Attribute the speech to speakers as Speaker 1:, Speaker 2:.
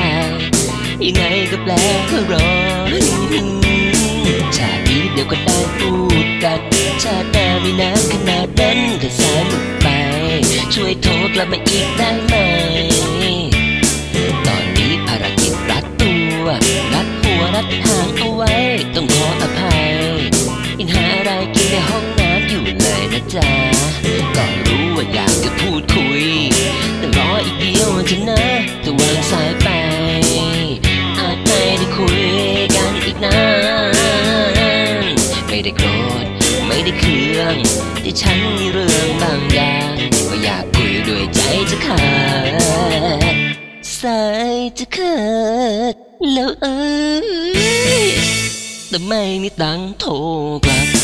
Speaker 1: แล้วก็แปลก็รอชาตินี้เดี๋ยวก็ได้พูดกัน ชาติหน้าม่นานขนาดนั้นก็สายหมดไป ช่วยโทรกลับมาอีกได้ไหม ตอนนี้ภารกิจรัดตัว รัดหัวรัดหางเอาไว้ ต้องขออภัยยังหาอะไรกินในห้องน้ำอยู่เลยนะจ๊ะ ไม่ได้โกรธ ไม่ได้เคือง ที่ฉันมีเรื่องบางอย่างก็อยากคุยด้วยใจจะขาดสายจะขาดแล้วเอ้ยแต่ไม่มีตังโทรกลับ